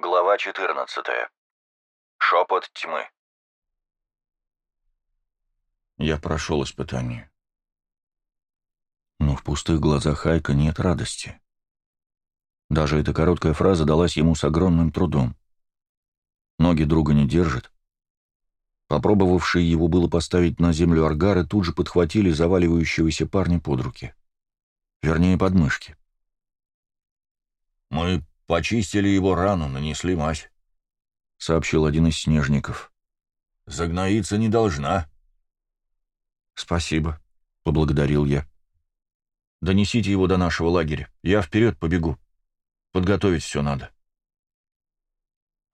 Глава 14. Шепот тьмы. Я прошел испытание. Но в пустых глазах Хайка нет радости. Даже эта короткая фраза далась ему с огромным трудом. Ноги друга не держат. Попробовавшие его было поставить на землю аргары тут же подхватили заваливающегося парня под руки. Вернее, подмышки. «Мы почистили его рану, нанесли мазь», — сообщил один из снежников. «Загноиться не должна». «Спасибо», — поблагодарил я. «Донесите его до нашего лагеря. Я вперед побегу. Подготовить все надо».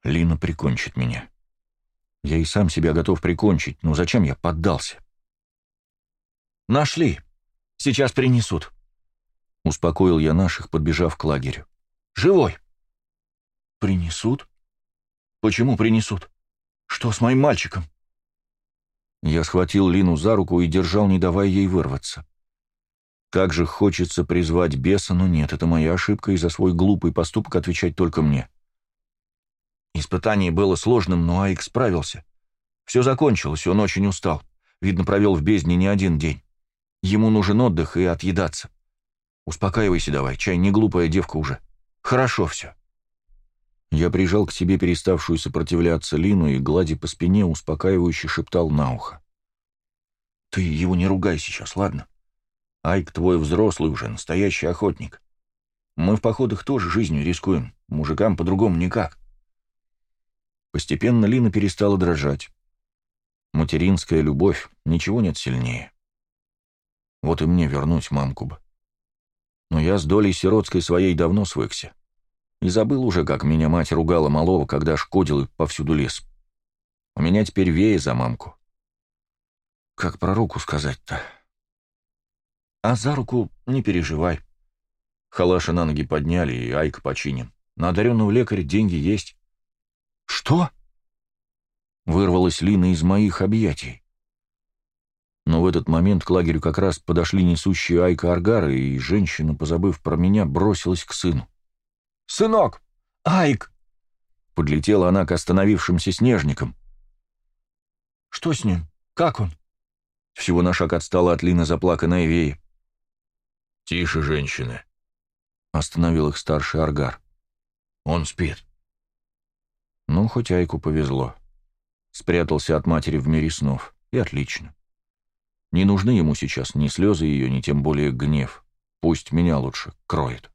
Лина прикончит меня. Я и сам себя готов прикончить, но зачем я поддался? «Нашли. Сейчас принесут», — успокоил я наших, подбежав к лагерю. Живой!» «Принесут? Почему принесут? Что с моим мальчиком?» Я схватил Лину за руку и держал, не давая ей вырваться. Как же хочется призвать беса, но нет, это моя ошибка, и за свой глупый поступок отвечать только мне. Испытание было сложным, но Айк справился. Все закончилось, он очень устал. Видно, провел в бездне не один день. Ему нужен отдых и отъедаться. Успокаивайся давай, чай не глупая девка уже. Хорошо все. Я прижал к себе переставшую сопротивляться Лину и, гладя по спине, успокаивающе шептал на ухо. «Ты его не ругай сейчас, ладно? Айк твой взрослый уже, настоящий охотник. Мы в походах тоже жизнью рискуем, мужикам по-другому никак». Постепенно Лина перестала дрожать. Материнская любовь, ничего нет сильнее. Вот и мне вернуть мамку бы но я с долей сиротской своей давно свыкся. И забыл уже, как меня мать ругала малого, когда шкодил и повсюду лес. У меня теперь вея за мамку. Как про руку сказать-то? А за руку не переживай. Халаша на ноги подняли, и Айка починим. На одаренного лекаря деньги есть. Что? Вырвалась Лина из моих объятий. Но в этот момент к лагерю как раз подошли несущие Айка Аргары, и женщина, позабыв про меня, бросилась к сыну. «Сынок! Айк!» Подлетела она к остановившимся снежникам. «Что с ним? Как он?» Всего на шаг отстала от Лины заплаканная Вея. «Тише, женщины!» Остановил их старший Аргар. «Он спит». Ну, хоть Айку повезло. Спрятался от матери в мире снов. И отлично. Не нужны ему сейчас ни слезы ее, ни тем более гнев. Пусть меня лучше кроет.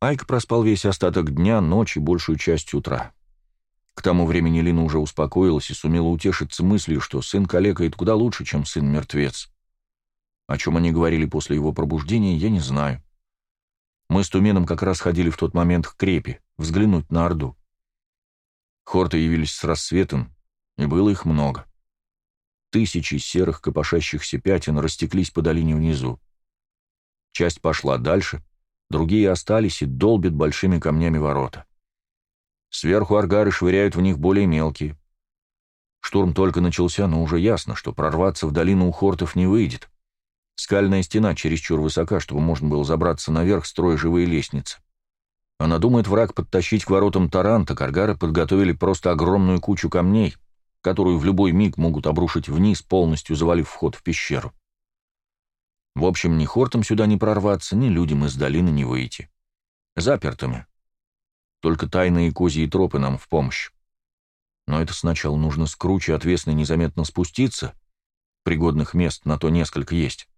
Айк проспал весь остаток дня, ночи, большую часть утра. К тому времени Лина уже успокоилась и сумела утешиться мыслью, что сын калекает куда лучше, чем сын-мертвец. О чем они говорили после его пробуждения, я не знаю. Мы с Туменом как раз ходили в тот момент к крепи, взглянуть на Орду. Хорты явились с рассветом, и было их много. Тысячи серых копошащихся пятен растеклись по долине внизу. Часть пошла дальше, другие остались и долбят большими камнями ворота. Сверху аргары швыряют в них более мелкие. Штурм только начался, но уже ясно, что прорваться в долину у хортов не выйдет. Скальная стена чересчур высока, чтобы можно было забраться наверх, строя живые лестницы. Она думает враг подтащить к воротам Таранта, каргары подготовили просто огромную кучу камней — которую в любой миг могут обрушить вниз, полностью завалив вход в пещеру. В общем, ни хортом сюда не прорваться, ни людям из долины не выйти. Запертыми. Только тайные козьи тропы нам в помощь. Но это сначала нужно с круче отвесно незаметно спуститься, пригодных мест на то несколько есть,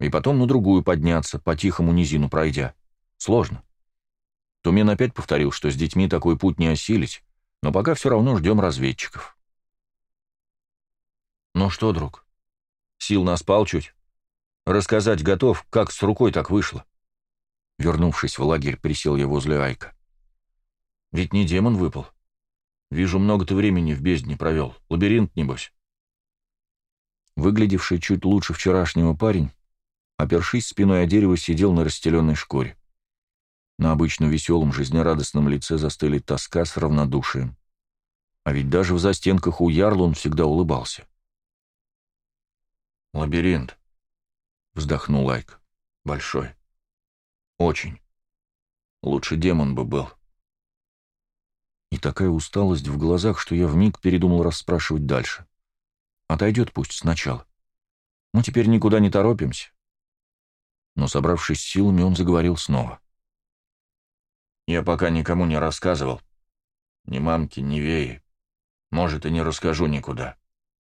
и потом на другую подняться, по тихому низину пройдя. Сложно. Тумен опять повторил, что с детьми такой путь не осилить, но пока все равно ждем разведчиков. «Ну что, друг, сил наспал чуть? Рассказать готов, как с рукой так вышло?» Вернувшись в лагерь, присел я возле Айка. «Ведь не демон выпал. Вижу, много ты времени в бездне провел. Лабиринт, небось». Выглядевший чуть лучше вчерашнего парень, опершись спиной о дерево, сидел на расстеленной шкуре. На обычно веселом, жизнерадостном лице застыли тоска с равнодушием. А ведь даже в застенках у Ярла он всегда улыбался. «Лабиринт», — вздохнул Лайк. «Большой. Очень. Лучше демон бы был. И такая усталость в глазах, что я вмиг передумал расспрашивать дальше. Отойдет пусть сначала. Мы теперь никуда не торопимся. Но, собравшись силами, он заговорил снова. Я пока никому не рассказывал. Ни мамке, ни Вее. Может, и не расскажу никуда.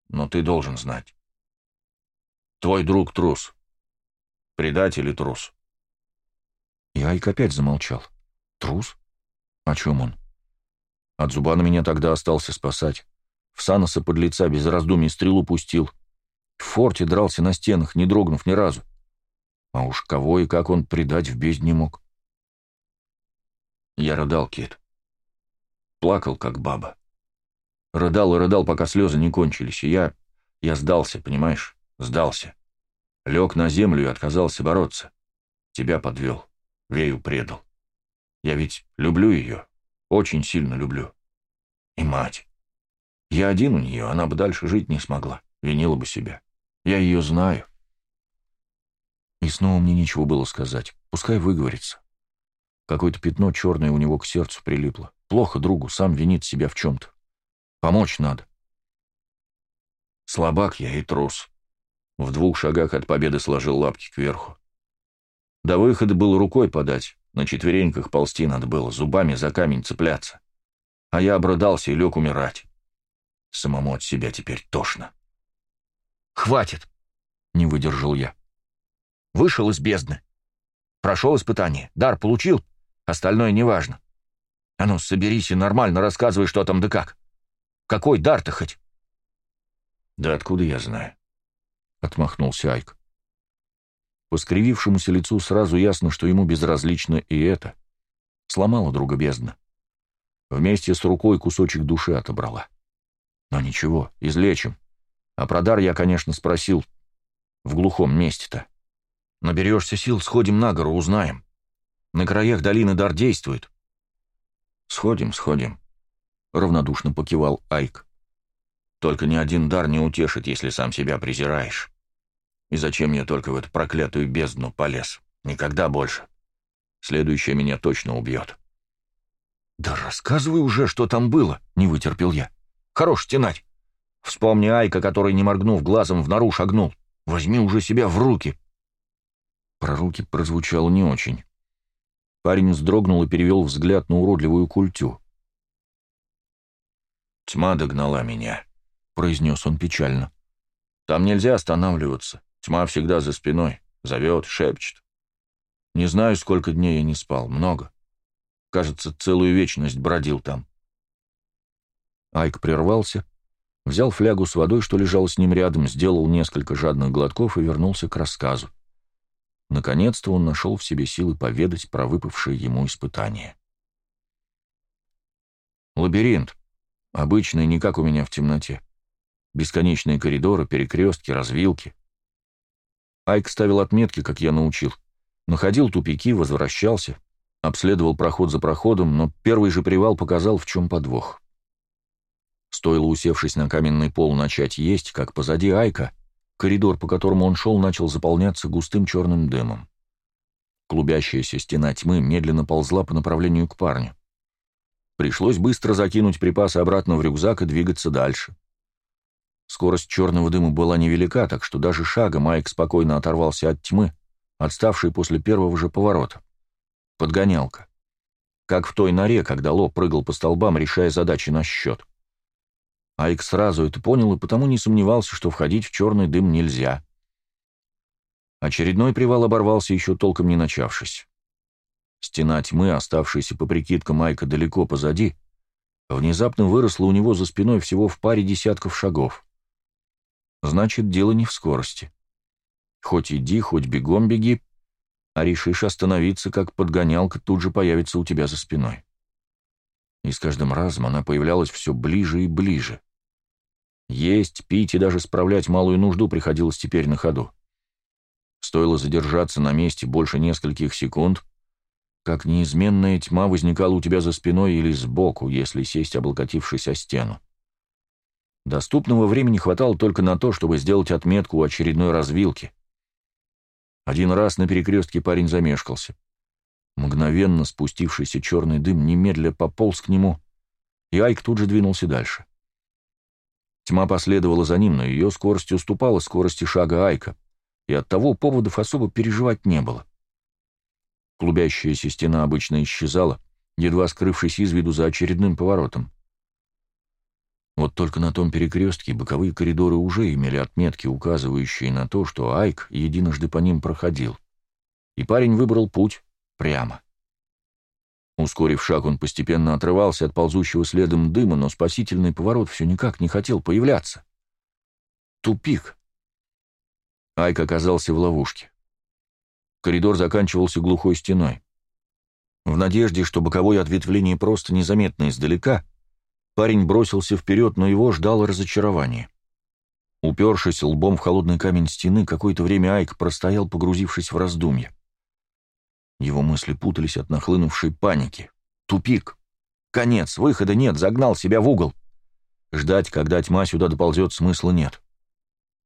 Но ты должен знать. Твой друг трус. Предатель и трус. И Айк опять замолчал. Трус? О чем он? От Зубана меня тогда остался спасать. В Саноса под лица без раздумий стрелу пустил. В форте дрался на стенах, не дрогнув ни разу. А уж кого и как он предать в бездне мог. Я рыдал, Кит. Плакал, как баба. Рыдал и рыдал, пока слезы не кончились, и я... Я сдался, понимаешь? Сдался. Лег на землю и отказался бороться. Тебя подвел. Вею предал. Я ведь люблю ее. Очень сильно люблю. И мать. Я один у нее, она бы дальше жить не смогла. Винила бы себя. Я ее знаю. И снова мне нечего было сказать. Пускай выговорится. Какое-то пятно черное у него к сердцу прилипло. Плохо другу, сам винит себя в чем-то. Помочь надо. Слабак я и трус. В двух шагах от победы сложил лапки кверху. До выхода было рукой подать, на четвереньках ползти надо было, зубами за камень цепляться. А я обрыдался и лег умирать. Самому от себя теперь тошно. «Хватит!» — не выдержал я. «Вышел из бездны. Прошел испытание, дар получил, остальное неважно. А ну, соберись и нормально рассказывай, что там да как. Какой дар-то хоть?» «Да откуда я знаю?» — отмахнулся Айк. По скривившемуся лицу сразу ясно, что ему безразлично и это. Сломала друга бездна. Вместе с рукой кусочек души отобрала. Но ничего, излечим. А про дар я, конечно, спросил. В глухом месте-то. Наберешься сил, сходим на гору, узнаем. На краях долины дар действует. Сходим, сходим. Равнодушно покивал Айк. Только ни один дар не утешит, если сам себя презираешь. И зачем я только в эту проклятую бездну полез? Никогда больше. Следующее меня точно убьет. «Да рассказывай уже, что там было», — не вытерпел я. «Хорош тянать. Вспомни Айка, который, не моргнув глазом, в нору шагнул. Возьми уже себя в руки». Про руки прозвучало не очень. Парень вздрогнул и перевел взгляд на уродливую культю. «Тьма догнала меня», — произнес он печально. «Там нельзя останавливаться. Тьма всегда за спиной. Зовет, шепчет. Не знаю, сколько дней я не спал. Много. Кажется, целую вечность бродил там. Айк прервался, взял флягу с водой, что лежал с ним рядом, сделал несколько жадных глотков и вернулся к рассказу. Наконец-то он нашел в себе силы поведать про выпавшее ему испытание. Лабиринт. Обычный, не как у меня в темноте. Бесконечные коридоры, перекрестки, развилки. Айк ставил отметки, как я научил. Находил тупики, возвращался, обследовал проход за проходом, но первый же привал показал, в чем подвох. Стоило, усевшись на каменный пол, начать есть, как позади Айка, коридор, по которому он шел, начал заполняться густым черным дымом. Клубящаяся стена тьмы медленно ползла по направлению к парню. Пришлось быстро закинуть припасы обратно в рюкзак и двигаться дальше. Скорость черного дыма была невелика, так что даже шага Майк спокойно оторвался от тьмы, отставшей после первого же поворота. Подгонялка. Как в той норе, когда Ло прыгал по столбам, решая задачи на счет. Айк сразу это понял и потому не сомневался, что входить в черный дым нельзя. Очередной привал оборвался, еще толком не начавшись. Стена тьмы, оставшаяся по прикидкам Айка далеко позади, внезапно выросла у него за спиной всего в паре десятков шагов. Значит, дело не в скорости. Хоть иди, хоть бегом беги, а решишь остановиться, как подгонялка тут же появится у тебя за спиной. И с каждым разом она появлялась все ближе и ближе. Есть, пить и даже справлять малую нужду приходилось теперь на ходу. Стоило задержаться на месте больше нескольких секунд, как неизменная тьма возникала у тебя за спиной или сбоку, если сесть, облокотившись о стену. Доступного времени хватало только на то, чтобы сделать отметку у очередной развилки. Один раз на перекрестке парень замешкался. Мгновенно спустившийся черный дым немедля пополз к нему, и Айк тут же двинулся дальше. Тьма последовала за ним, но ее скорость уступала скорости шага Айка, и оттого поводов особо переживать не было. Клубящаяся стена обычно исчезала, едва скрывшись из виду за очередным поворотом. Вот только на том перекрестке боковые коридоры уже имели отметки, указывающие на то, что Айк единожды по ним проходил. И парень выбрал путь прямо. Ускорив шаг, он постепенно отрывался от ползущего следом дыма, но спасительный поворот все никак не хотел появляться. Тупик. Айк оказался в ловушке. Коридор заканчивался глухой стеной. В надежде, что боковое ответвление просто незаметно издалека, парень бросился вперед, но его ждало разочарование. Упершись лбом в холодный камень стены, какое-то время Айк простоял, погрузившись в раздумья. Его мысли путались от нахлынувшей паники. Тупик. Конец, выхода нет, загнал себя в угол. Ждать, когда тьма сюда доползет, смысла нет.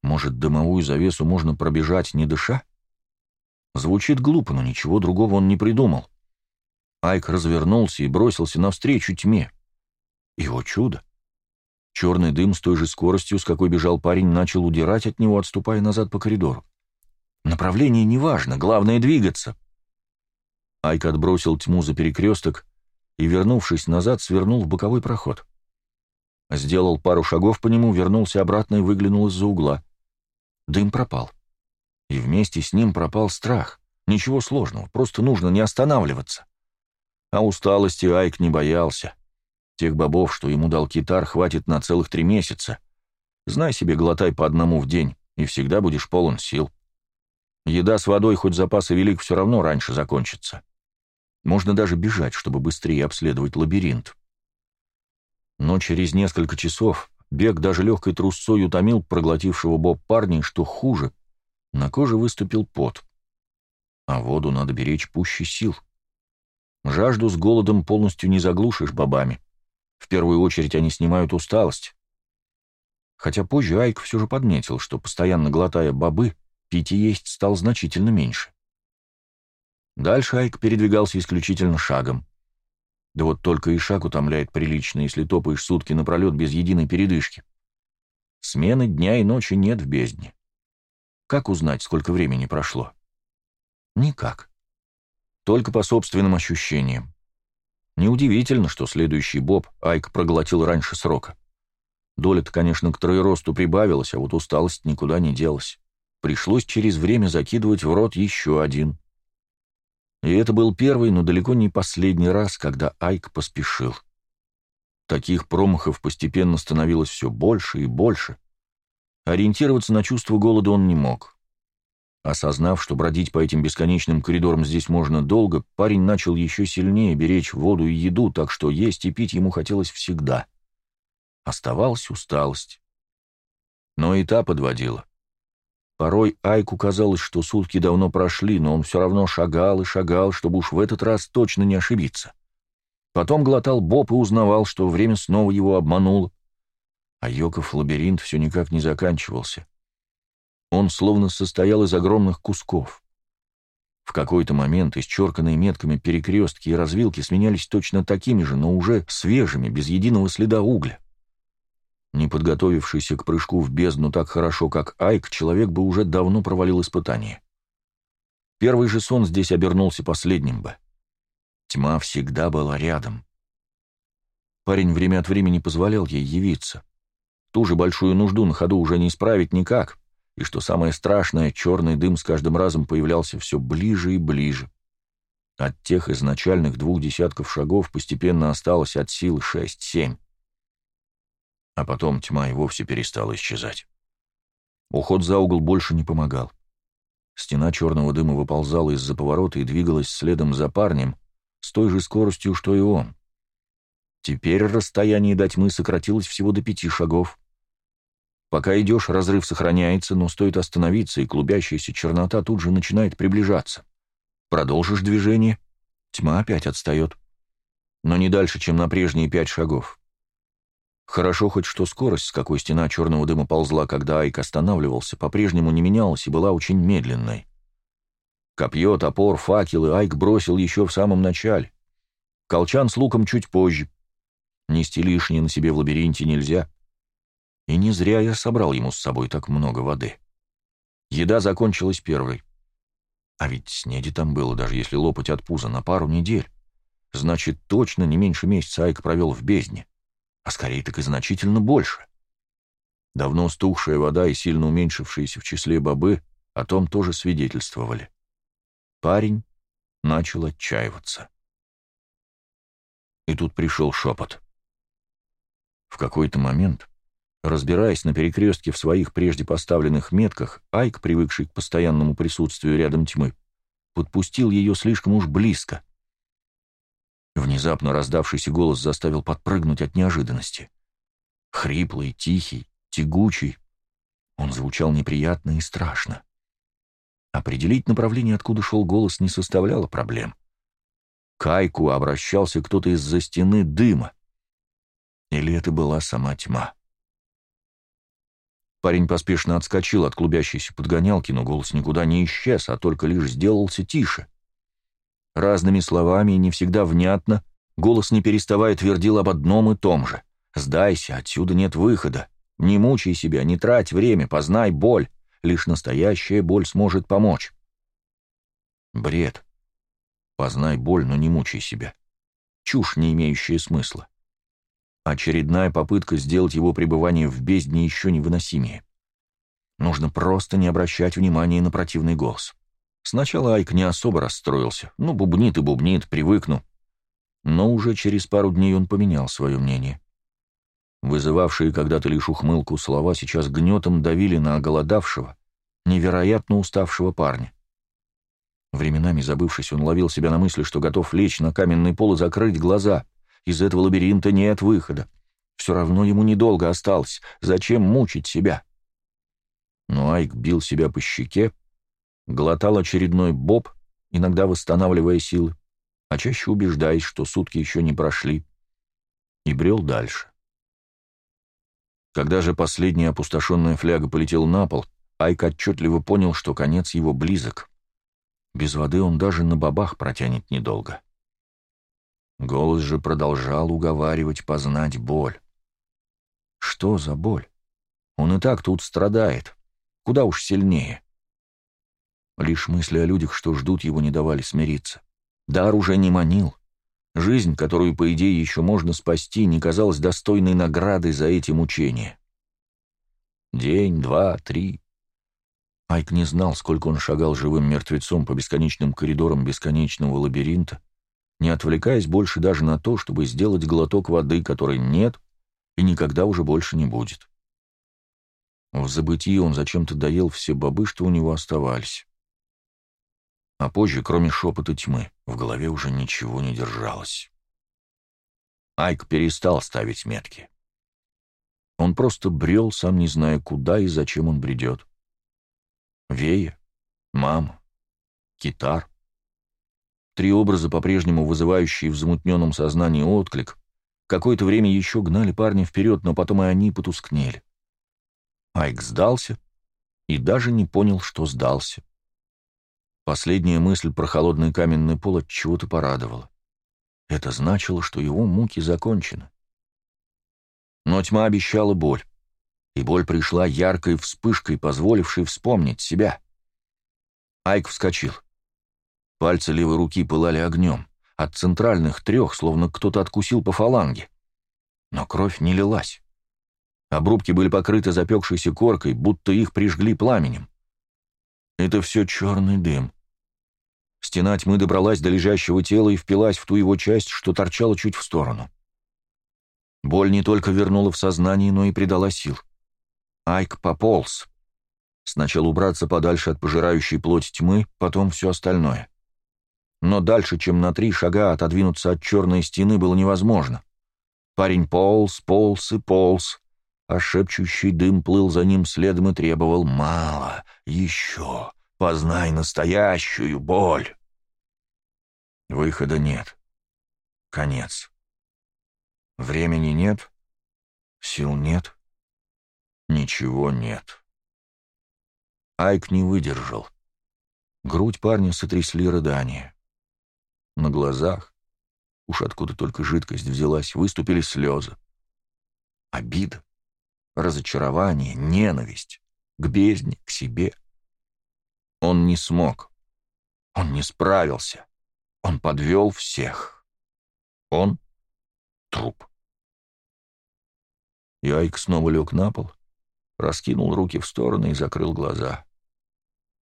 Может, дымовую завесу можно пробежать, не дыша? Звучит глупо, но ничего другого он не придумал. Айк развернулся и бросился навстречу тьме. Его чудо! Черный дым с той же скоростью, с какой бежал парень, начал удирать от него, отступая назад по коридору. Направление неважно, главное — двигаться. Айк отбросил тьму за перекресток и, вернувшись назад, свернул в боковой проход. Сделал пару шагов по нему, вернулся обратно и выглянул из-за угла. Дым пропал. И вместе с ним пропал страх. Ничего сложного, просто нужно не останавливаться. А усталости Айк не боялся. Тех бобов, что ему дал китар, хватит на целых три месяца. Знай себе, глотай по одному в день, и всегда будешь полон сил. Еда с водой, хоть запасы велик, все равно раньше закончится. Можно даже бежать, чтобы быстрее обследовать лабиринт. Но через несколько часов бег даже легкой трусцой утомил проглотившего Боб парня, что хуже, на коже выступил пот. А воду надо беречь пуще сил. Жажду с голодом полностью не заглушишь бобами. В первую очередь они снимают усталость. Хотя позже Айк все же подметил, что, постоянно глотая бобы, пить и есть стал значительно меньше. Дальше Айк передвигался исключительно шагом. Да вот только и шаг утомляет прилично, если топаешь сутки напролет без единой передышки. Смены дня и ночи нет в бездне. Как узнать, сколько времени прошло? Никак. Только по собственным ощущениям. Неудивительно, что следующий боб Айк проглотил раньше срока. Доля-то, конечно, к троеросту прибавилась, а вот усталость никуда не делась. Пришлось через время закидывать в рот еще один. И это был первый, но далеко не последний раз, когда Айк поспешил. Таких промахов постепенно становилось все больше и больше. Ориентироваться на чувство голода он не мог. Осознав, что бродить по этим бесконечным коридорам здесь можно долго, парень начал еще сильнее беречь воду и еду, так что есть и пить ему хотелось всегда. Оставалась усталость. Но и та подводила. Порой Айку казалось, что сутки давно прошли, но он все равно шагал и шагал, чтобы уж в этот раз точно не ошибиться. Потом глотал Боб и узнавал, что время снова его обмануло. А Йоков лабиринт все никак не заканчивался. Он словно состоял из огромных кусков. В какой-то момент исчерканные метками перекрестки и развилки сменялись точно такими же, но уже свежими, без единого следа угля. Не подготовившийся к прыжку в бездну так хорошо, как Айк, человек бы уже давно провалил испытание. Первый же сон здесь обернулся последним бы. Тьма всегда была рядом. Парень время от времени позволял ей явиться. Ту же большую нужду на ходу уже не исправить никак, и, что самое страшное, черный дым с каждым разом появлялся все ближе и ближе. От тех изначальных двух десятков шагов постепенно осталось от силы шесть-семь а потом тьма и вовсе перестала исчезать. Уход за угол больше не помогал. Стена черного дыма выползала из-за поворота и двигалась следом за парнем с той же скоростью, что и он. Теперь расстояние до тьмы сократилось всего до пяти шагов. Пока идешь, разрыв сохраняется, но стоит остановиться, и клубящаяся чернота тут же начинает приближаться. Продолжишь движение, тьма опять отстает. Но не дальше, чем на прежние пять шагов. Хорошо хоть что скорость, с какой стена черного дыма ползла, когда Айк останавливался, по-прежнему не менялась и была очень медленной. Копье, топор, факелы Айк бросил еще в самом начале. Колчан с луком чуть позже. Нести лишнее на себе в лабиринте нельзя. И не зря я собрал ему с собой так много воды. Еда закончилась первой. А ведь снеди там было, даже если лопать от пуза, на пару недель. Значит, точно не меньше месяца Айк провел в бездне. А скорее так и значительно больше. Давно стухшая вода и сильно уменьшившиеся в числе бобы о том тоже свидетельствовали. Парень начал отчаиваться. И тут пришел шепот. В какой-то момент, разбираясь на перекрестке в своих прежде поставленных метках, Айк, привыкший к постоянному присутствию рядом тьмы, подпустил ее слишком уж близко. Внезапно раздавшийся голос заставил подпрыгнуть от неожиданности. Хриплый, тихий, тягучий. Он звучал неприятно и страшно. Определить направление, откуда шел голос, не составляло проблем. Кайку обращался кто-то из-за стены дыма. Или это была сама тьма? Парень поспешно отскочил от клубящейся подгонялки, но голос никуда не исчез, а только лишь сделался тише. Разными словами и не всегда внятно, голос не переставая твердил об одном и том же. «Сдайся, отсюда нет выхода. Не мучай себя, не трать время, познай боль. Лишь настоящая боль сможет помочь». Бред. Познай боль, но не мучай себя. Чушь, не имеющая смысла. Очередная попытка сделать его пребывание в бездне еще невыносимее. Нужно просто не обращать внимания на противный голос. Сначала Айк не особо расстроился. Ну, бубнит и бубнит, привыкну. Но уже через пару дней он поменял свое мнение. Вызывавшие когда-то лишь ухмылку слова сейчас гнетом давили на оголодавшего, невероятно уставшего парня. Временами забывшись, он ловил себя на мысли, что готов лечь на каменный пол и закрыть глаза. Из этого лабиринта нет выхода. Все равно ему недолго осталось. Зачем мучить себя? Но Айк бил себя по щеке, глотал очередной боб, иногда восстанавливая силы, а чаще убеждаясь, что сутки еще не прошли, и брел дальше. Когда же последняя опустошенная фляга полетела на пол, Айк отчетливо понял, что конец его близок. Без воды он даже на бабах протянет недолго. Голос же продолжал уговаривать познать боль. Что за боль? Он и так тут страдает. Куда уж сильнее. Лишь мысли о людях, что ждут его, не давали смириться. Дар уже не манил. Жизнь, которую, по идее, еще можно спасти, не казалась достойной награды за эти мучения. День, два, три. Айк не знал, сколько он шагал живым мертвецом по бесконечным коридорам бесконечного лабиринта, не отвлекаясь больше даже на то, чтобы сделать глоток воды, которой нет и никогда уже больше не будет. В забытии он зачем-то доел все бобы, что у него оставались. А позже, кроме шепота тьмы, в голове уже ничего не держалось. Айк перестал ставить метки. Он просто брел, сам не зная, куда и зачем он бредет. Вея, мама, китар. Три образа, по-прежнему вызывающие в замутненном сознании отклик, какое-то время еще гнали парня вперед, но потом и они потускнели. Айк сдался и даже не понял, что сдался. Последняя мысль про холодный каменный пол от чего-то порадовала. Это значило, что его муки закончены. Но тьма обещала боль, и боль пришла яркой вспышкой, позволившей вспомнить себя. Айк вскочил. Пальцы левой руки пылали огнем, от центральных трех, словно кто-то откусил по фаланге. Но кровь не лилась. Обрубки были покрыты запекшейся коркой, будто их прижгли пламенем. Это все черный дым. Стена тьмы добралась до лежащего тела и впилась в ту его часть, что торчала чуть в сторону. Боль не только вернула в сознание, но и придала сил. Айк пополз. Сначала убраться подальше от пожирающей плоть тьмы, потом все остальное. Но дальше, чем на три шага отодвинуться от черной стены, было невозможно. Парень полз, полз и полз, а шепчущий дым плыл за ним следом и требовал «мало, еще». Познай настоящую боль. Выхода нет. Конец. Времени нет, сил нет, ничего нет. Айк не выдержал. Грудь парня сотрясли рыдания. На глазах, Уж откуда только жидкость взялась, выступили слезы. Обида, разочарование, ненависть к бездне, к себе. Он не смог. Он не справился. Он подвел всех. Он — труп. И Айк снова лег на пол, раскинул руки в стороны и закрыл глаза.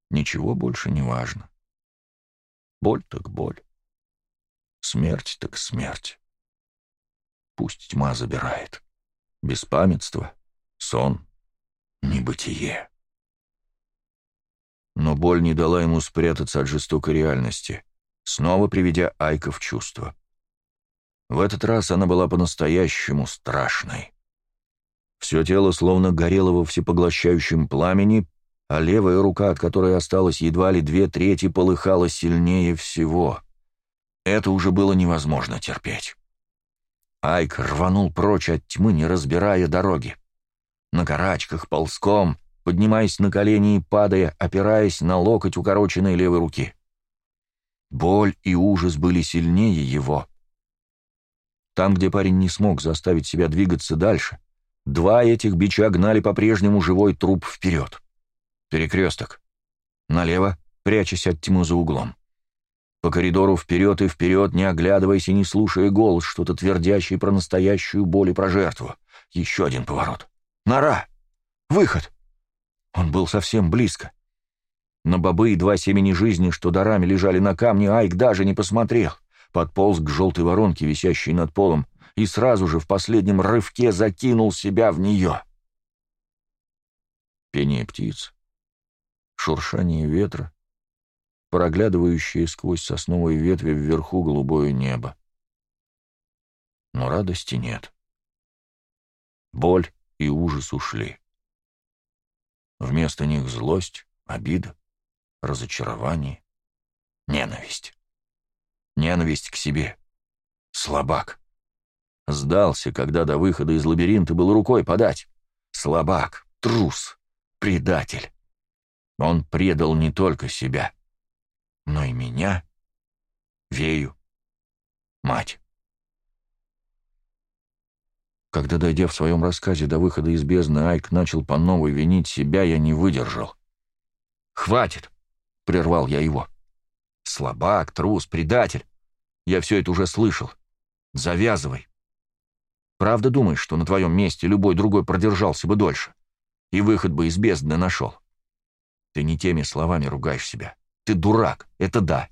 Ничего больше не важно. Боль так боль. Смерть так смерть. Пусть тьма забирает. Беспамятство, сон, небытие. Но боль не дала ему спрятаться от жестокой реальности, снова приведя Айка в чувство. В этот раз она была по-настоящему страшной. Все тело словно горело во всепоглощающем пламени, а левая рука, от которой осталось едва ли две трети, полыхала сильнее всего. Это уже было невозможно терпеть. Айк рванул прочь от тьмы, не разбирая дороги. На карачках, ползком, поднимаясь на колени и падая, опираясь на локоть укороченной левой руки. Боль и ужас были сильнее его. Там, где парень не смог заставить себя двигаться дальше, два этих бича гнали по-прежнему живой труп вперед. Перекресток. Налево, прячась от тьмы за углом. По коридору вперед и вперед, не оглядываясь и не слушая голос, что-то твердящий про настоящую боль и про жертву. Еще один поворот. Нора! Выход! Он был совсем близко. На бобы и два семени жизни, что дарами лежали на камне, Айк даже не посмотрел. Подполз к желтой воронке, висящей над полом, и сразу же в последнем рывке закинул себя в нее. Пение птиц, шуршание ветра, проглядывающее сквозь сосновые ветви вверху голубое небо. Но радости нет. Боль и ужас ушли. Вместо них злость, обида, разочарование, ненависть. Ненависть к себе. Слабак. Сдался, когда до выхода из лабиринта было рукой подать. Слабак, трус, предатель. Он предал не только себя, но и меня, Вею, мать. Когда, дойдя в своем рассказе до выхода из бездны, Айк начал по новой винить себя, я не выдержал. «Хватит!» — прервал я его. «Слабак, трус, предатель. Я все это уже слышал. Завязывай. Правда думаешь, что на твоем месте любой другой продержался бы дольше? И выход бы из бездны нашел? Ты не теми словами ругаешь себя. Ты дурак, это да.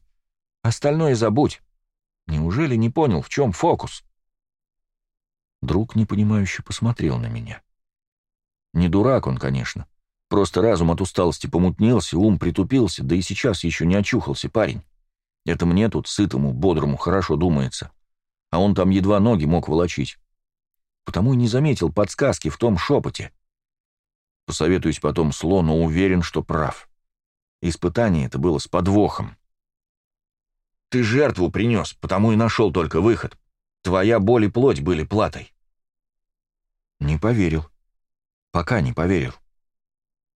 Остальное забудь. Неужели не понял, в чем фокус?» Друг непонимающе посмотрел на меня. Не дурак он, конечно. Просто разум от усталости помутнелся, ум притупился, да и сейчас еще не очухался парень. Это мне тут, сытому, бодрому, хорошо думается. А он там едва ноги мог волочить. Потому и не заметил подсказки в том шепоте. Посоветуюсь потом сло, но уверен, что прав. Испытание это было с подвохом. Ты жертву принес, потому и нашел только выход. Твоя боль и плоть были платой. Не поверил. Пока не поверил.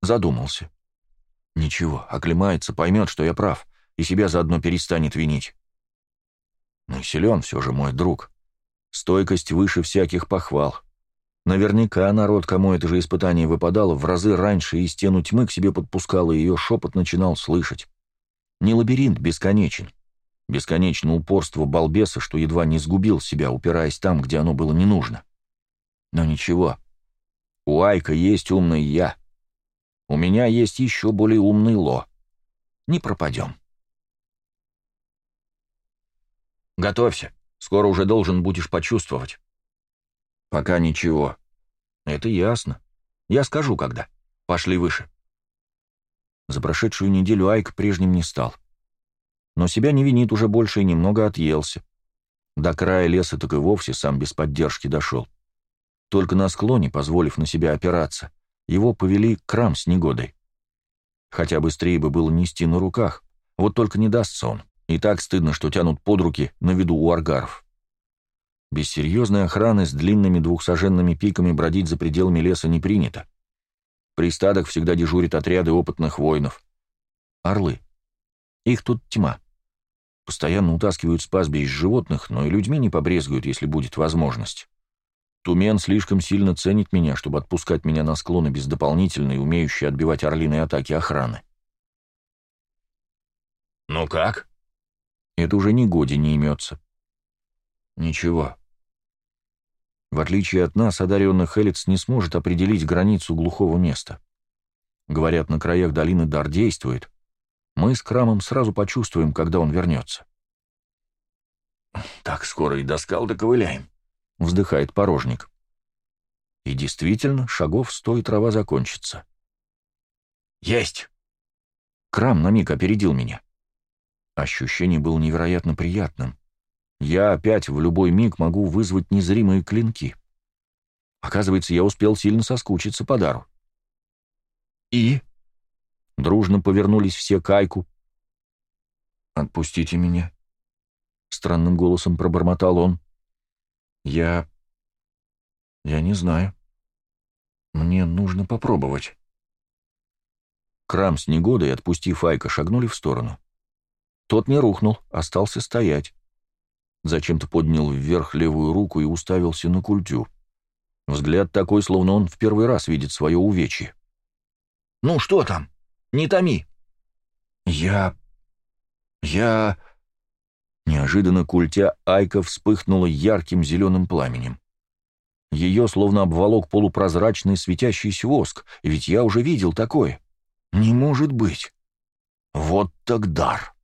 Задумался. Ничего, оклемается, поймет, что я прав, и себя заодно перестанет винить. Ну, силен все же мой друг. Стойкость выше всяких похвал. Наверняка народ, кому это же испытание выпадало, в разы раньше и стену тьмы к себе подпускал, и ее шепот начинал слышать. Не лабиринт бесконечен. Бесконечно упорство балбеса, что едва не сгубил себя, упираясь там, где оно было не нужно. Но ничего. У Айка есть умный я. У меня есть еще более умный Ло. Не пропадем. Готовься. Скоро уже должен будешь почувствовать. Пока ничего. Это ясно. Я скажу, когда. Пошли выше. За прошедшую неделю Айк прежним не стал. Но себя не винит уже больше и немного отъелся. До края леса так и вовсе сам без поддержки дошел. Только на склоне, позволив на себя опираться, его повели крам с негодой. Хотя быстрее бы было нести на руках, вот только не дастся он. И так стыдно, что тянут под руки на виду у аргаров. Без серьезной охраны с длинными двухсоженными пиками бродить за пределами леса не принято. При стадах всегда дежурят отряды опытных воинов. Орлы. Их тут тьма. Постоянно утаскивают с пастбищ животных, но и людьми не побрезгуют, если будет возможность. Тумен слишком сильно ценит меня, чтобы отпускать меня на склоны без дополнительной, умеющей отбивать орлиные атаки охраны. «Ну как?» Это уже ни годи не имется. Ничего. В отличие от нас, одаренных Элиц не сможет определить границу глухого места. Говорят, на краях долины дар действует. Мы с Крамом сразу почувствуем, когда он вернется. «Так скоро и до скал доковыляем», — вздыхает порожник. И действительно, шагов сто и трава закончится. «Есть!» Крам на миг опередил меня. Ощущение было невероятно приятным. Я опять в любой миг могу вызвать незримые клинки. Оказывается, я успел сильно соскучиться по дару. «И?» Дружно повернулись все к Айку. «Отпустите меня», — странным голосом пробормотал он. «Я... я не знаю. Мне нужно попробовать». Крам с негодой, отпустив Айка, шагнули в сторону. Тот не рухнул, остался стоять. Зачем-то поднял вверх левую руку и уставился на культю. Взгляд такой, словно он в первый раз видит свое увечье. «Ну что там? Не томи!» «Я... я...» Неожиданно культя Айка вспыхнула ярким зеленым пламенем. Ее словно обволок полупрозрачный светящийся воск, ведь я уже видел такое. Не может быть. Вот так дар.